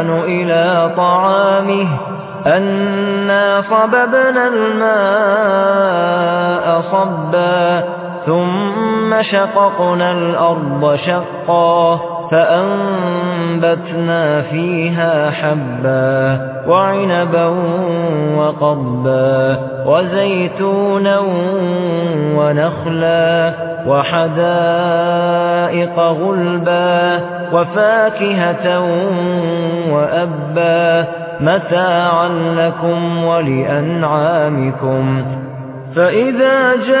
الإنسان إلى طعامه أنا صببنا الماء صبا ثم شققنا الأرض شقا فأنبتنا فيها حبا وعنبا وقضبا وزيتونا ونخلا وحدائق غلبا وفاكهة وأبا متاعا لكم ولأنعامكم فإذا جاءت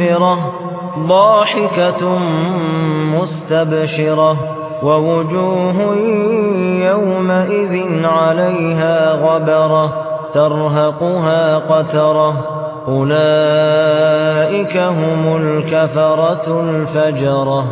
مسفرة ضاحكة مستبشرة ووجوه يومئذ عليها غبرة ترهقها قترة. أولئك هم الكفرة الفجرة.